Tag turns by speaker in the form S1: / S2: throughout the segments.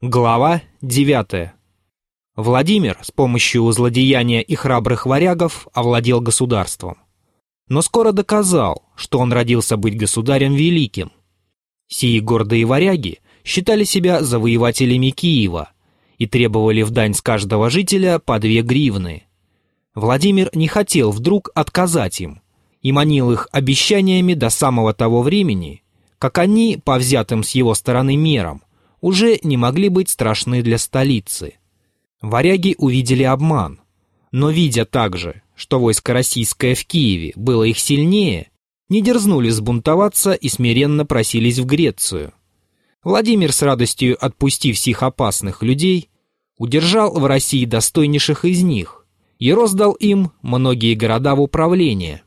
S1: Глава 9. Владимир с помощью злодеяния и храбрых варягов овладел государством. Но скоро доказал, что он родился быть государем великим. Сии гордые варяги считали себя завоевателями Киева и требовали в дань с каждого жителя по две гривны. Владимир не хотел вдруг отказать им и манил их обещаниями до самого того времени, как они, по взятым с его стороны мерам, уже не могли быть страшны для столицы. Варяги увидели обман, но видя также, что войско российское в Киеве было их сильнее, не дерзнули сбунтоваться и смиренно просились в Грецию. Владимир с радостью отпустив всех опасных людей, удержал в России достойнейших из них и роздал им многие города в управление.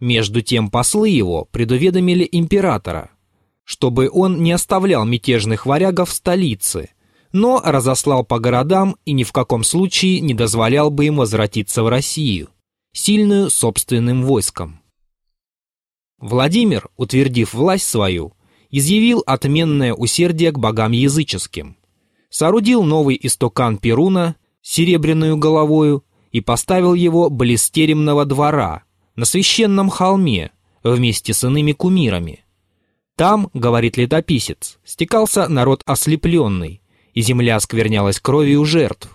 S1: Между тем послы его предуведомили императора – чтобы он не оставлял мятежных варягов в столице, но разослал по городам и ни в каком случае не дозволял бы им возвратиться в Россию, сильную собственным войском. Владимир, утвердив власть свою, изъявил отменное усердие к богам языческим, соорудил новый истокан Перуна, серебряную головою, и поставил его близ теремного двора, на священном холме, вместе с иными кумирами – там, говорит летописец, стекался народ ослепленный, и земля осквернялась кровью жертв.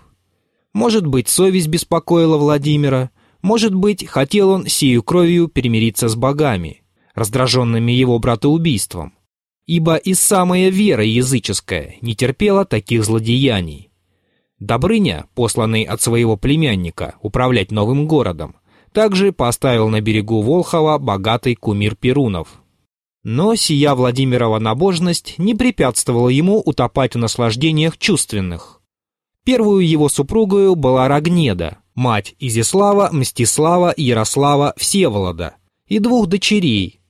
S1: Может быть, совесть беспокоила Владимира, может быть, хотел он сию кровью перемириться с богами, раздраженными его братоубийством, ибо и самая вера языческая не терпела таких злодеяний. Добрыня, посланный от своего племянника управлять новым городом, также поставил на берегу Волхова богатый кумир Перунов – но сия Владимирова набожность не препятствовала ему утопать в наслаждениях чувственных. Первую его супругою была Рогнеда, мать Изяслава, Мстислава, Ярослава, Всеволода и двух дочерей.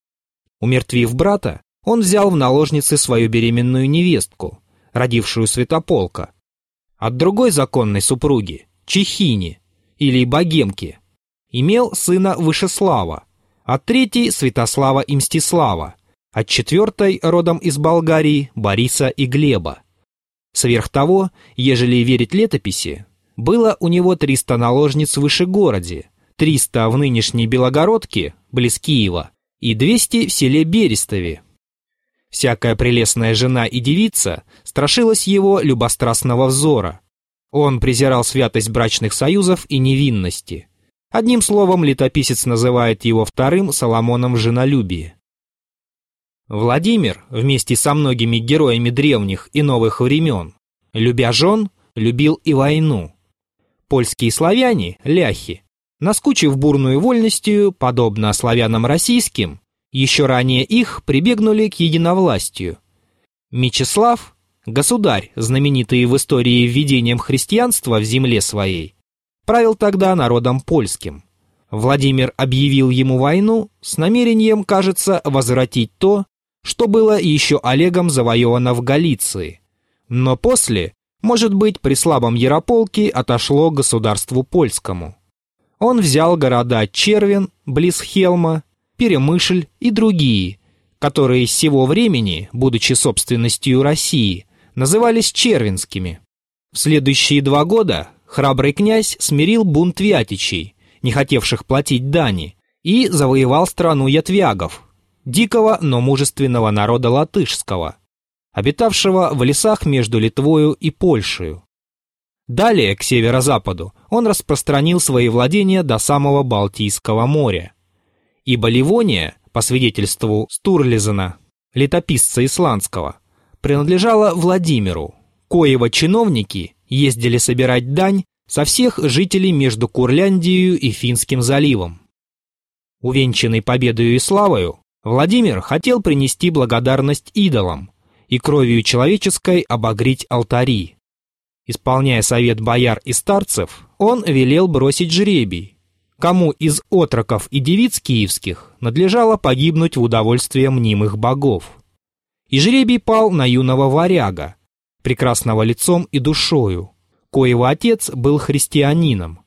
S1: Умертвив брата, он взял в наложницы свою беременную невестку, родившую Святополка. От другой законной супруги, Чехини или Богемки, имел сына Вышеслава, от третьей Святослава и Мстислава, от четвертой родом из Болгарии Бориса и Глеба. Сверх того, ежели верить летописи, было у него 300 наложниц в Вышегороде, 300 в нынешней Белогородке, близ Киева, и 200 в селе Берестове. Всякая прелестная жена и девица страшилась его любострастного взора. Он презирал святость брачных союзов и невинности. Одним словом, летописец называет его вторым Соломоном в женолюбии. Владимир, вместе со многими героями древних и новых времен, любя жен, любил и войну. Польские славяне, ляхи, наскучив бурную вольностью, подобно славянам российским, еще ранее их прибегнули к единовластию. Мечислав, государь, знаменитый в истории введением христианства в земле своей, правил тогда народом польским. Владимир объявил ему войну с намерением, кажется, возвратить то, что было еще Олегом завоевано в Галиции. Но после, может быть, при слабом Ярополке отошло государству польскому. Он взял города Червин, близ Хелма, Перемышль и другие, которые с сего времени, будучи собственностью России, назывались червинскими. В следующие два года храбрый князь смирил бунт вятичей, не хотевших платить дани, и завоевал страну ятвягов, дикого, но мужественного народа латышского, обитавшего в лесах между Литвою и Польшей. Далее, к северо-западу, он распространил свои владения до самого Балтийского моря. Ибо Ливония, по свидетельству Стурлизена, летописца исландского, принадлежала Владимиру, коего чиновники ездили собирать дань со всех жителей между Курляндией и Финским заливом. Увенчанный победою и славою, Владимир хотел принести благодарность идолам и кровью человеческой обогреть алтари. Исполняя совет бояр и старцев, он велел бросить жребий, кому из отроков и девиц киевских надлежало погибнуть в удовольствие мнимых богов. И жребий пал на юного варяга, прекрасного лицом и душою, коего отец был христианином.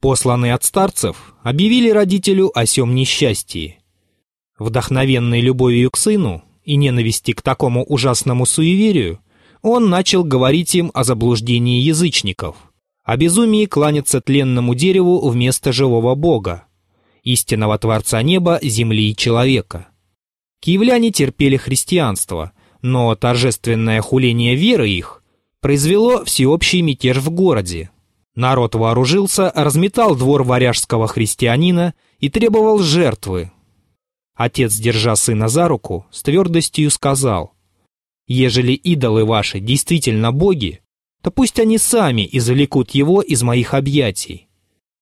S1: Посланные от старцев объявили родителю о сем несчастье, Вдохновенный любовью к сыну и ненависти к такому ужасному суеверию, он начал говорить им о заблуждении язычников, о безумии кланяться тленному дереву вместо живого Бога, истинного Творца неба, земли и человека. Киевляне терпели христианство, но торжественное хуление веры их произвело всеобщий мятеж в городе. Народ вооружился, разметал двор варяжского христианина и требовал жертвы. Отец, держа сына за руку, с твердостью сказал, «Ежели идолы ваши действительно боги, то пусть они сами извлекут его из моих объятий».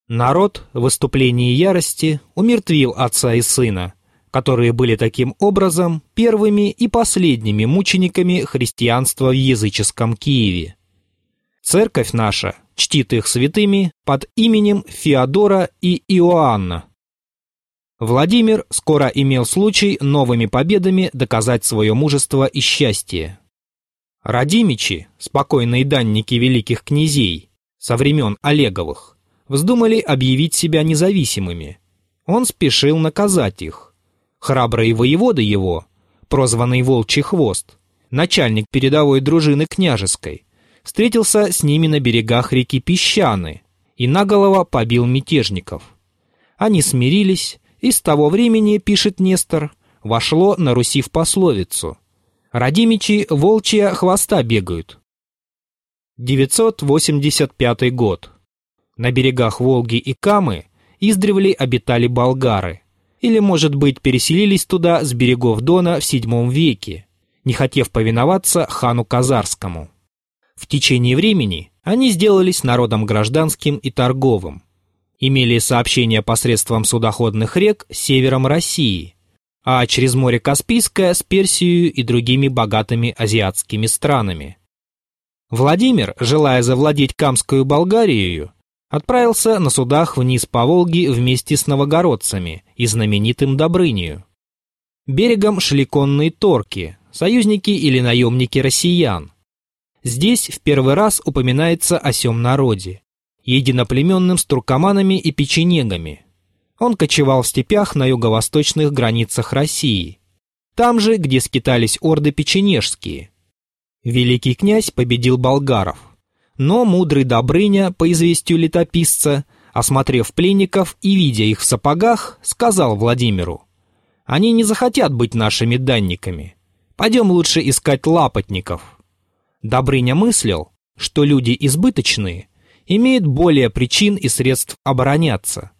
S1: Народ в выступлении ярости умертвил отца и сына, которые были таким образом первыми и последними мучениками христианства в языческом Киеве. Церковь наша чтит их святыми под именем Феодора и Иоанна. Владимир скоро имел случай новыми победами доказать свое мужество и счастье. Радимичи, спокойные данники великих князей, со времен Олеговых, вздумали объявить себя независимыми. Он спешил наказать их. Храбрый воевода его, прозванный Волчий Хвост, начальник передовой дружины княжеской, встретился с ними на берегах реки Песчаны и наголову побил мятежников. Они смирились, и с того времени, пишет Нестор, вошло на Руси в пословицу «Радимичи волчья хвоста бегают». 985 год. На берегах Волги и Камы издревле обитали болгары, или, может быть, переселились туда с берегов Дона в VII веке, не хотев повиноваться хану Казарскому. В течение времени они сделались народом гражданским и торговым. Имели сообщения посредством судоходных рек севером России, а через море Каспийское с Персией и другими богатыми азиатскими странами. Владимир, желая завладеть Камскую Болгарией, отправился на судах вниз по Волге вместе с новогородцами и знаменитым Добрынию. Берегом шли конные торки, союзники или наемники россиян, Здесь в первый раз упоминается о сем народе, единоплеменным с туркоманами и печенегами. Он кочевал в степях на юго-восточных границах России, там же, где скитались орды печенежские. Великий князь победил болгаров, но мудрый Добрыня, по известию летописца, осмотрев пленников и видя их в сапогах, сказал Владимиру, «Они не захотят быть нашими данниками. Пойдем лучше искать лапотников». Добрыня мыслил, что люди избыточные имеют более причин и средств обороняться.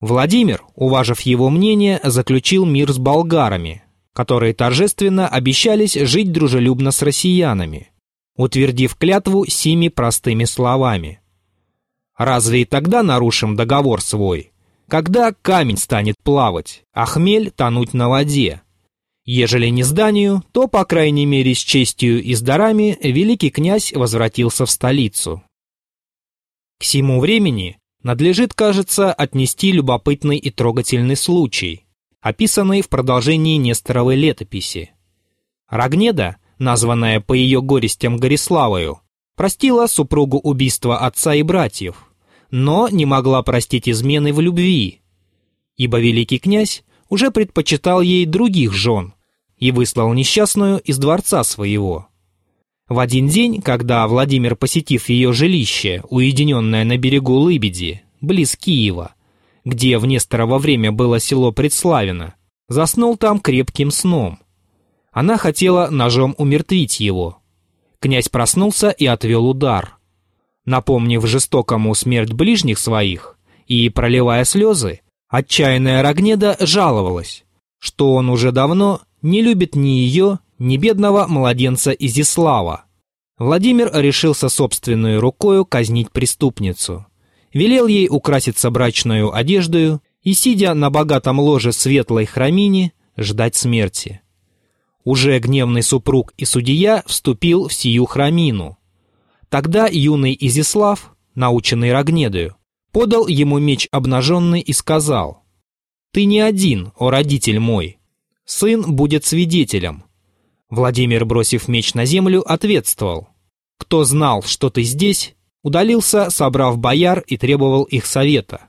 S1: Владимир, уважив его мнение, заключил мир с болгарами, которые торжественно обещались жить дружелюбно с россиянами, утвердив клятву семи простыми словами. «Разве и тогда нарушим договор свой, когда камень станет плавать, а хмель тонуть на воде?» Ежели не зданию, то, по крайней мере, с честью и с дарами великий князь возвратился в столицу. К сему времени надлежит, кажется, отнести любопытный и трогательный случай, описанный в продолжении Несторовой летописи. Рогнеда, названная по ее горестям Гориславою, простила супругу убийства отца и братьев, но не могла простить измены в любви, ибо великий князь уже предпочитал ей других жен и выслал несчастную из дворца своего. В один день, когда Владимир, посетив ее жилище, уединенное на берегу Лыбеди, близ Киева, где в Несторово время было село Предславино, заснул там крепким сном. Она хотела ножом умертвить его. Князь проснулся и отвел удар. Напомнив жестокому смерть ближних своих и проливая слезы, Отчаянная Рогнеда жаловалась, что он уже давно не любит ни ее, ни бедного младенца Изислава. Владимир решился собственной рукою казнить преступницу. Велел ей украситься брачную одеждою и, сидя на богатом ложе светлой храмине, ждать смерти. Уже гневный супруг и судья вступил в сию храмину. Тогда юный Изислав, наученный Рогнедою, подал ему меч обнаженный и сказал, «Ты не один, о родитель мой, сын будет свидетелем». Владимир, бросив меч на землю, ответствовал, «Кто знал, что ты здесь?» удалился, собрав бояр и требовал их совета.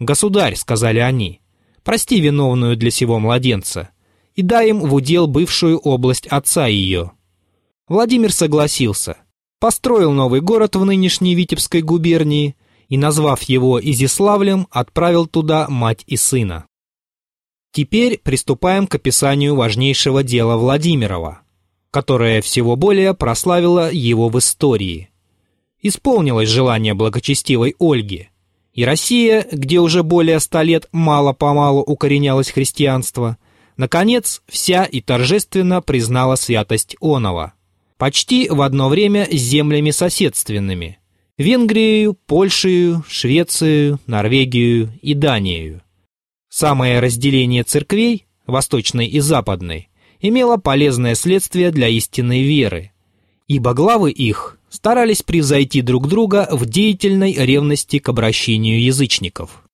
S1: «Государь», — сказали они, — «прости виновную для сего младенца и дай им в удел бывшую область отца ее». Владимир согласился, построил новый город в нынешней Витебской губернии и, назвав его Изиславлем, отправил туда мать и сына. Теперь приступаем к описанию важнейшего дела Владимирова, которое всего более прославило его в истории. Исполнилось желание благочестивой Ольги, и Россия, где уже более ста лет мало-помалу укоренялось христианство, наконец вся и торжественно признала святость Онова, почти в одно время с землями соседственными – Венгрию, Польшею, Швецию, Норвегию и Данию. Самое разделение церквей, восточной и западной, имело полезное следствие для истинной веры, ибо главы их старались превзойти друг друга в деятельной ревности к обращению язычников.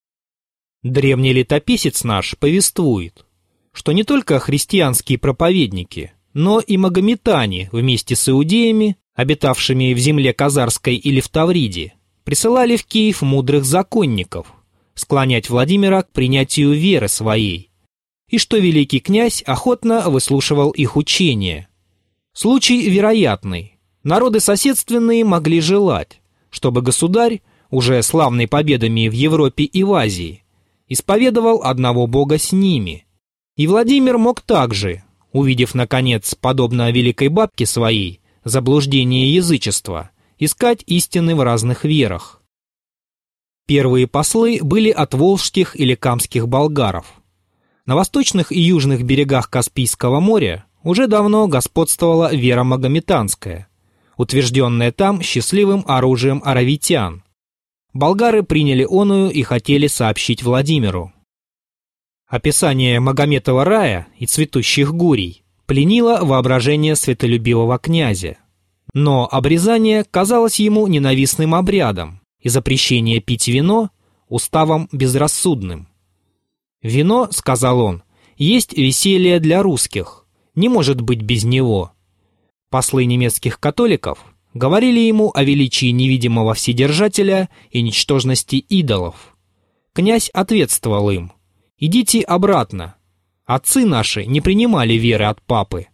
S1: Древний летописец наш повествует, что не только христианские проповедники, но и магометане вместе с иудеями, обитавшими в земле Казарской или в Тавриде, присылали в Киев мудрых законников, склонять Владимира к принятию веры своей, и что великий князь охотно выслушивал их учения. Случай вероятный. Народы соседственные могли желать, чтобы государь, уже славный победами в Европе и в Азии, исповедовал одного бога с ними. И Владимир мог также, увидев, наконец, подобно великой бабке своей, заблуждение язычества, искать истины в разных верах. Первые послы были от волжских или камских болгаров. На восточных и южных берегах Каспийского моря уже давно господствовала вера магометанская, утвержденная там счастливым оружием аравитян. Болгары приняли оную и хотели сообщить Владимиру. Описание Магометова рая и цветущих гурий пленило воображение светолюбивого князя. Но обрезание казалось ему ненавистным обрядом, и запрещение пить вино уставом безрассудным. «Вино, — сказал он, — есть веселье для русских, не может быть без него». Послы немецких католиков говорили ему о величии невидимого Вседержателя и ничтожности идолов. Князь ответствовал им, «Идите обратно. Отцы наши не принимали веры от папы».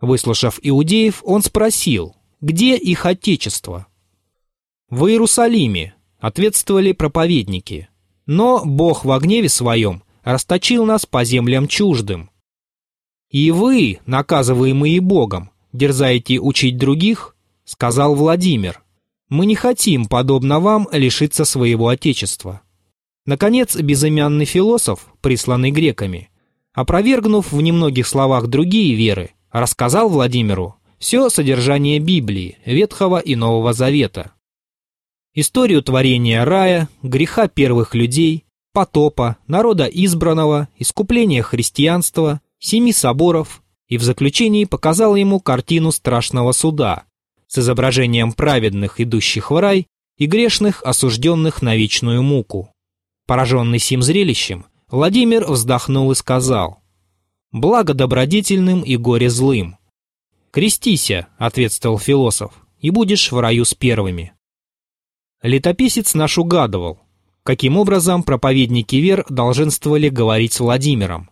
S1: Выслушав иудеев, он спросил, где их отечество? В Иерусалиме ответствовали проповедники. Но Бог во гневе своем расточил нас по землям чуждым. И вы, наказываемые Богом, дерзаете учить других, сказал Владимир. Мы не хотим, подобно вам, лишиться своего Отечества. Наконец, безымянный философ, присланный греками, опровергнув в немногих словах другие веры, рассказал Владимиру все содержание Библии, Ветхого и Нового Завета историю творения рая, греха первых людей, потопа, народа избранного, искупления христианства, семи соборов и в заключении показал ему картину страшного суда с изображением праведных, идущих в рай, и грешных, осужденных на вечную муку. Пораженный сим зрелищем, Владимир вздохнул и сказал, «Благо добродетельным и горе злым». «Крестися», — ответствовал философ, — «и будешь в раю с первыми». Летописец наш угадывал, каким образом проповедники вер долженствовали говорить с Владимиром.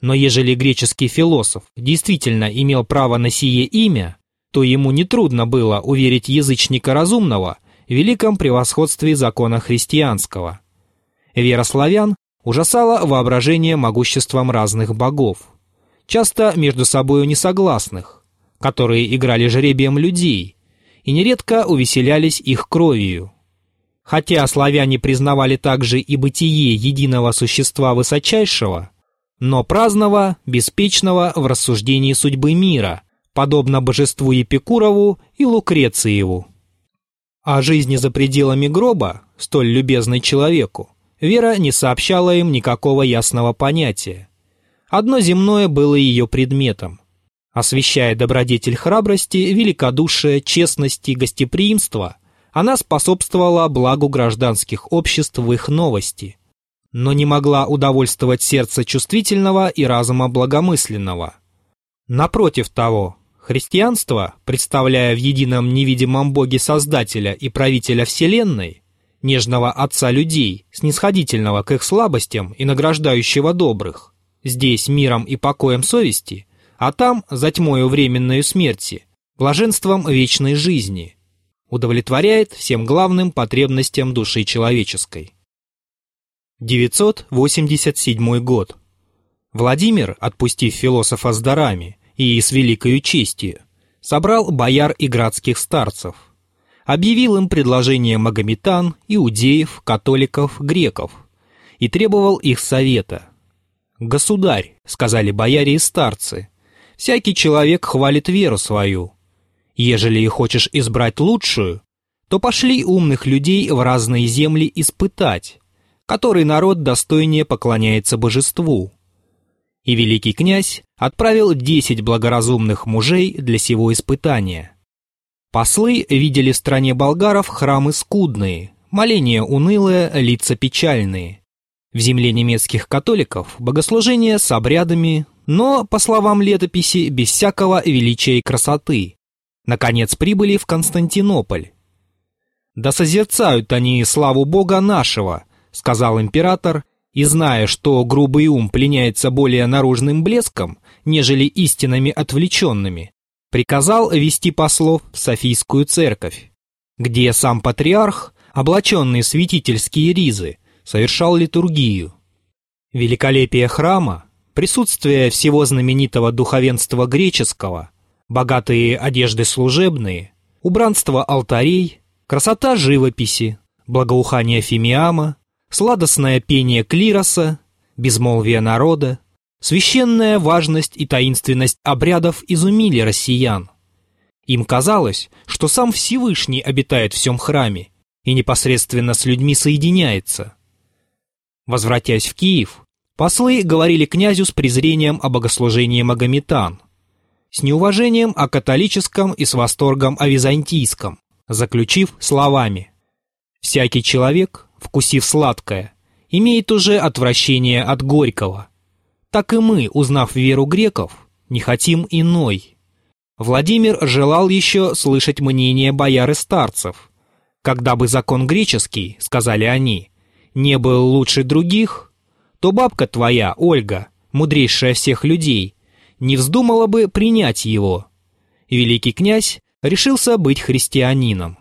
S1: Но ежели греческий философ действительно имел право на сие имя, то ему нетрудно было уверить язычника разумного в великом превосходстве закона христианского. Вера славян ужасала воображение могуществом разных богов, часто между собою несогласных, которые играли жребием людей и нередко увеселялись их кровью. Хотя славяне признавали также и бытие единого существа высочайшего, но праздного, беспечного в рассуждении судьбы мира, подобно божеству Епикурову и Лукрециеву. О жизни за пределами гроба, столь любезной человеку, Вера не сообщала им никакого ясного понятия. Одно земное было ее предметом. Освещая добродетель храбрости, великодушия, честности, гостеприимства, она способствовала благу гражданских обществ в их новости, но не могла удовольствовать сердце чувствительного и разума благомысленного. Напротив того, христианство, представляя в едином невидимом Боге Создателя и Правителя Вселенной, нежного Отца людей, снисходительного к их слабостям и награждающего добрых, здесь миром и покоем совести, а там, за тьмою временной смерти, блаженством вечной жизни, удовлетворяет всем главным потребностям души человеческой. 987 год. Владимир, отпустив философа с дарами и с великою честью, собрал бояр и градских старцев, объявил им предложение магометан, иудеев, католиков, греков и требовал их совета. «Государь», — сказали бояре и старцы, — «всякий человек хвалит веру свою. Ежели и хочешь избрать лучшую, то пошли умных людей в разные земли испытать, который народ достойнее поклоняется божеству, и великий князь отправил десять благоразумных мужей для сего испытания. Послы видели в стране болгаров храмы скудные, моления унылые, лица печальные. В земле немецких католиков богослужения с обрядами, но, по словам летописи, без всякого величия и красоты. Наконец прибыли в Константинополь. «Да созерцают они славу Бога нашего», — сказал император, и зная, что грубый ум пленяется более наружным блеском, нежели истинами отвлеченными, приказал вести послов в Софийскую церковь, где сам патриарх, облаченный в святительские ризы, совершал литургию. Великолепие храма, присутствие всего знаменитого духовенства греческого, богатые одежды служебные, убранство алтарей, красота живописи, благоухание фимиама, сладостное пение клироса, безмолвие народа, священная важность и таинственность обрядов изумили россиян. Им казалось, что сам Всевышний обитает в всем храме и непосредственно с людьми соединяется. Возвратясь в Киев, послы говорили князю с презрением о богослужении магометан, с неуважением о католическом и с восторгом о византийском, заключив словами «Всякий человек, вкусив сладкое, имеет уже отвращение от горького. Так и мы, узнав веру греков, не хотим иной. Владимир желал еще слышать мнение бояр и старцев. Когда бы закон греческий, сказали они, не был лучше других, то бабка твоя, Ольга, мудрейшая всех людей, не вздумала бы принять его. Великий князь решился быть христианином.